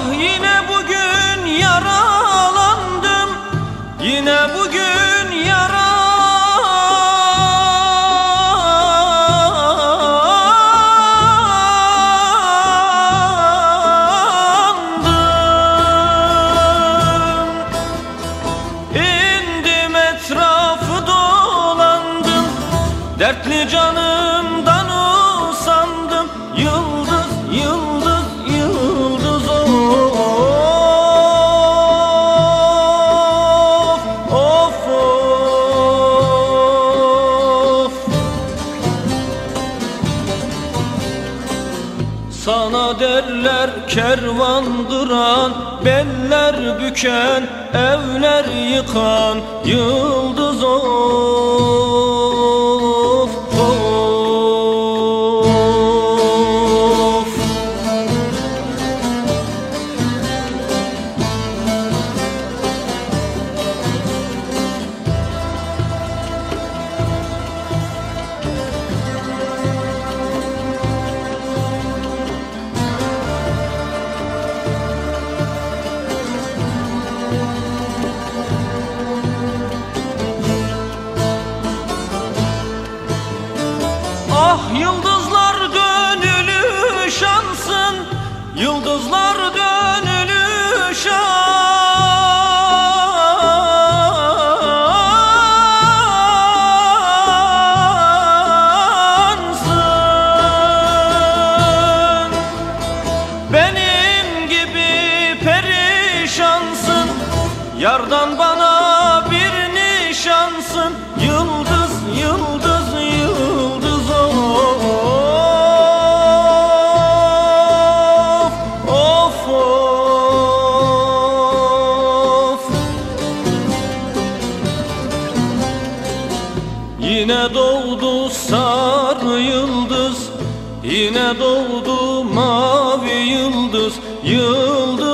Ah yine bugün yaralandım. Yine bugün yaralandım. İndim etrafı dolandım. Dertli canım Sana derler kervan duran Beller büken Evler yıkan Yıldız of Ah yıldızlar gönülü şansın Yıldızlar gönülü şansın. Benim gibi perişansın Yardan bana bir nişansın Yine doğdu sarı yıldız Yine doğdu mavi yıldız Yıldız